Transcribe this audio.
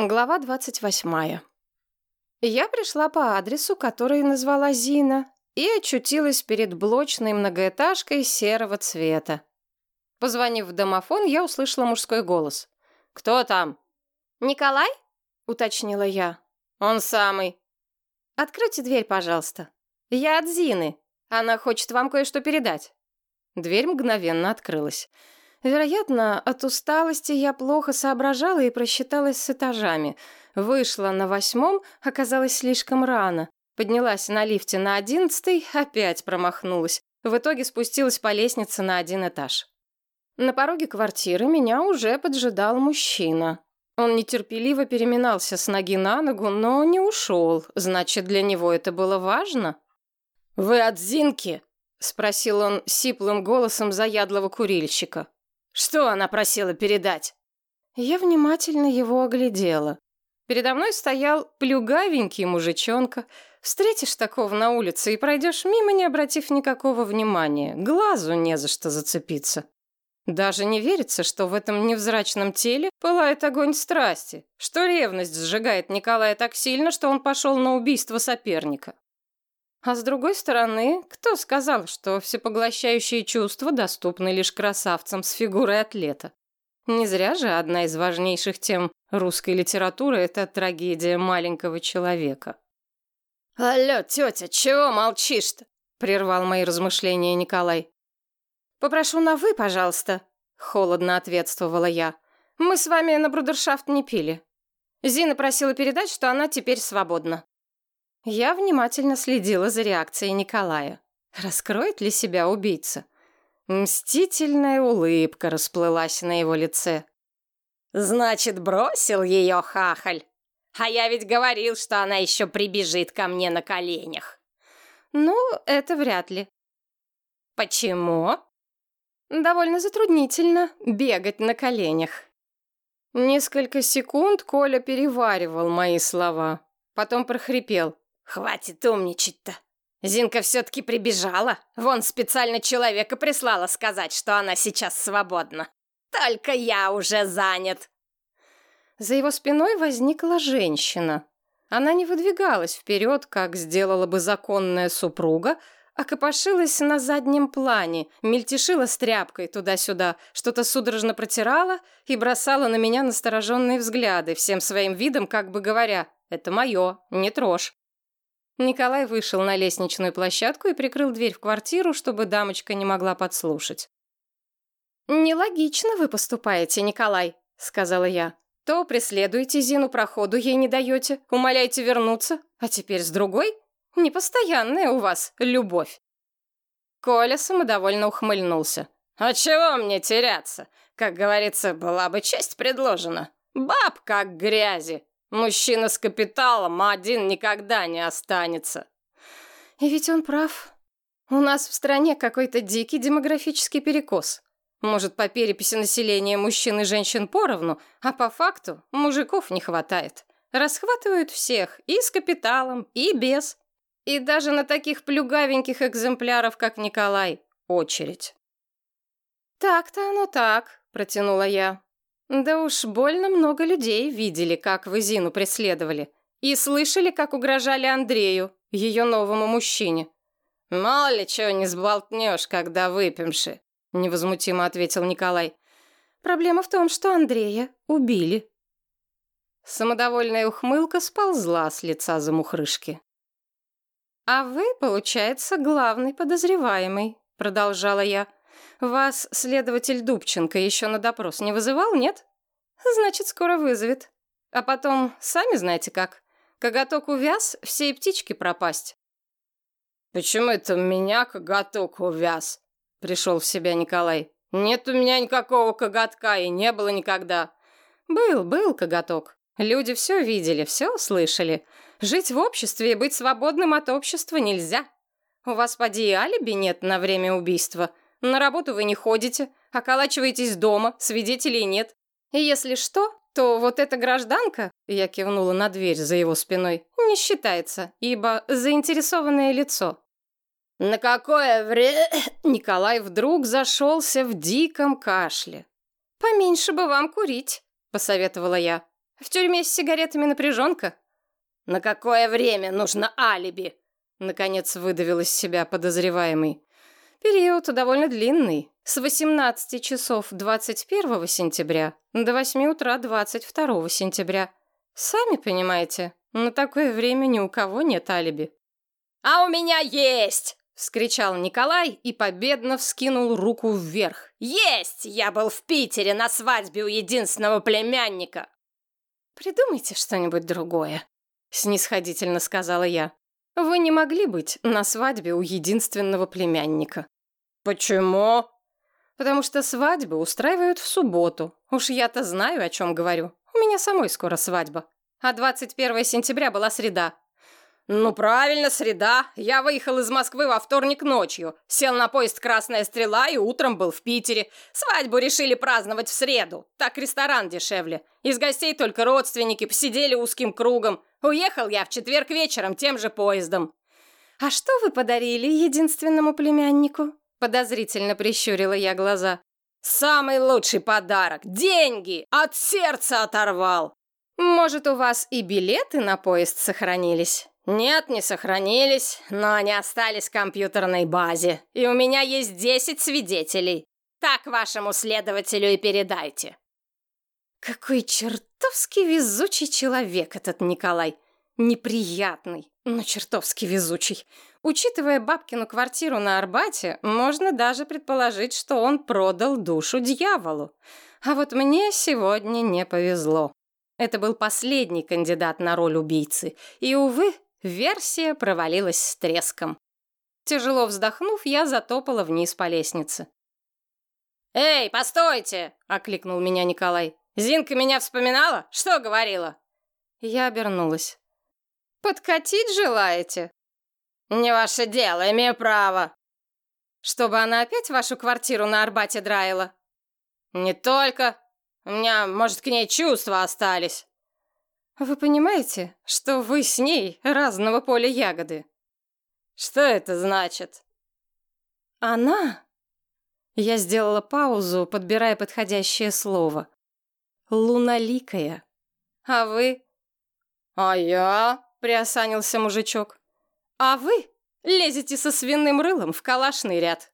Глава 28. Я пришла по адресу, который назвала Зина, и очутилась перед блочной многоэтажкой серого цвета. Позвонив в домофон, я услышала мужской голос. «Кто там?» «Николай?» — уточнила я. «Он самый». «Откройте дверь, пожалуйста. Я от Зины. Она хочет вам кое-что передать». Дверь мгновенно открылась. Вероятно, от усталости я плохо соображала и просчиталась с этажами. Вышла на восьмом, оказалось слишком рано. Поднялась на лифте на одиннадцатый, опять промахнулась. В итоге спустилась по лестнице на один этаж. На пороге квартиры меня уже поджидал мужчина. Он нетерпеливо переминался с ноги на ногу, но не ушел. Значит, для него это было важно. «Вы от Зинки?» — спросил он сиплым голосом заядлого курильщика. Что она просила передать? Я внимательно его оглядела. Передо мной стоял плюгавенький мужичонка. Встретишь такого на улице и пройдешь мимо, не обратив никакого внимания. Глазу не за что зацепиться. Даже не верится, что в этом невзрачном теле пылает огонь страсти, что ревность сжигает Николая так сильно, что он пошел на убийство соперника. А с другой стороны, кто сказал, что всепоглощающие чувства доступны лишь красавцам с фигурой атлета? Не зря же одна из важнейших тем русской литературы – это трагедия маленького человека. «Алло, тетя, чего молчишь-то?» – прервал мои размышления Николай. «Попрошу на «вы», пожалуйста», – холодно ответствовала я. «Мы с вами на брудершафт не пили. Зина просила передать, что она теперь свободна». Я внимательно следила за реакцией Николая. Раскроет ли себя убийца? Мстительная улыбка расплылась на его лице. «Значит, бросил ее хахаль? А я ведь говорил, что она еще прибежит ко мне на коленях». «Ну, это вряд ли». «Почему?» «Довольно затруднительно бегать на коленях». Несколько секунд Коля переваривал мои слова, потом прохрипел. «Хватит умничать-то. Зинка все-таки прибежала. Вон специально человека прислала сказать, что она сейчас свободна. Только я уже занят». За его спиной возникла женщина. Она не выдвигалась вперед, как сделала бы законная супруга, а копошилась на заднем плане, мельтешила с тряпкой туда-сюда, что-то судорожно протирала и бросала на меня настороженные взгляды, всем своим видом как бы говоря «Это мое, не трожь». Николай вышел на лестничную площадку и прикрыл дверь в квартиру, чтобы дамочка не могла подслушать. «Нелогично вы поступаете, Николай», — сказала я. «То преследуете Зину, проходу ей не даете, умоляете вернуться, а теперь с другой? Непостоянная у вас любовь». Коля самодовольно ухмыльнулся. «А чего мне теряться? Как говорится, была бы честь предложена. Баб как грязи. Мужчина с капиталом один никогда не останется. И ведь он прав. У нас в стране какой-то дикий демографический перекос. Может, по переписи населения мужчин и женщин поровну, а по факту мужиков не хватает. Расхватывают всех, и с капиталом, и без. И даже на таких плюгавеньких экземпляров, как Николай, очередь. «Так-то оно так», — протянула я. Да уж, больно много людей видели, как вы Зину преследовали. И слышали, как угрожали Андрею, ее новому мужчине. «Мало ли чего не сболтнешь, когда выпьемши», — невозмутимо ответил Николай. «Проблема в том, что Андрея убили». Самодовольная ухмылка сползла с лица замухрышки. «А вы, получается, главный подозреваемый», — продолжала я. Вас следователь Дубченко еще на допрос не вызывал, нет? Значит, скоро вызовет. А потом, сами знаете как. Коготок увяз, все и птички пропасть. Почему это меня коготок увяз? Пришел в себя Николай. Нет у меня никакого коготка и не было никогда. Был, был коготок. Люди все видели, все слышали. Жить в обществе и быть свободным от общества нельзя. У вас, поди, и алиби нет на время убийства. На работу вы не ходите, околачиваетесь дома, свидетелей нет. И если что, то вот эта гражданка, я кивнула на дверь за его спиной, не считается, ибо заинтересованное лицо. На какое время Николай вдруг зашелся в диком кашле. Поменьше бы вам курить, посоветовала я. В тюрьме с сигаретами напряженка. На какое время нужно алиби? Наконец выдавил из себя подозреваемый. Период довольно длинный. С 18 часов 21 сентября до 8 утра 22 сентября. Сами понимаете, на такое время ни у кого нет алиби. «А у меня есть!» — вскричал Николай и победно вскинул руку вверх. «Есть! Я был в Питере на свадьбе у единственного племянника!» «Придумайте что-нибудь другое», — снисходительно сказала я. «Вы не могли быть на свадьбе у единственного племянника». «Почему?» «Потому что свадьбы устраивают в субботу. Уж я-то знаю, о чем говорю. У меня самой скоро свадьба. А 21 сентября была среда. «Ну правильно, среда. Я выехал из Москвы во вторник ночью. Сел на поезд «Красная стрела» и утром был в Питере. Свадьбу решили праздновать в среду. Так ресторан дешевле. Из гостей только родственники, посидели узким кругом. Уехал я в четверг вечером тем же поездом». «А что вы подарили единственному племяннику?» Подозрительно прищурила я глаза. «Самый лучший подарок! Деньги! От сердца оторвал!» «Может, у вас и билеты на поезд сохранились?» «Нет, не сохранились, но они остались в компьютерной базе, и у меня есть десять свидетелей. Так вашему следователю и передайте». Какой чертовски везучий человек этот Николай. Неприятный, но чертовски везучий. Учитывая бабкину квартиру на Арбате, можно даже предположить, что он продал душу дьяволу. А вот мне сегодня не повезло. Это был последний кандидат на роль убийцы, и, увы, Версия провалилась с треском. Тяжело вздохнув, я затопала вниз по лестнице. «Эй, постойте!» — окликнул меня Николай. «Зинка меня вспоминала? Что говорила?» Я обернулась. «Подкатить желаете?» «Не ваше дело, имею право». «Чтобы она опять вашу квартиру на Арбате драила?» «Не только. У меня, может, к ней чувства остались». Вы понимаете, что вы с ней разного поля ягоды? Что это значит? Она... Я сделала паузу, подбирая подходящее слово. Луналикая. А вы? А я? Приосанился мужичок. А вы лезете со свиным рылом в калашный ряд.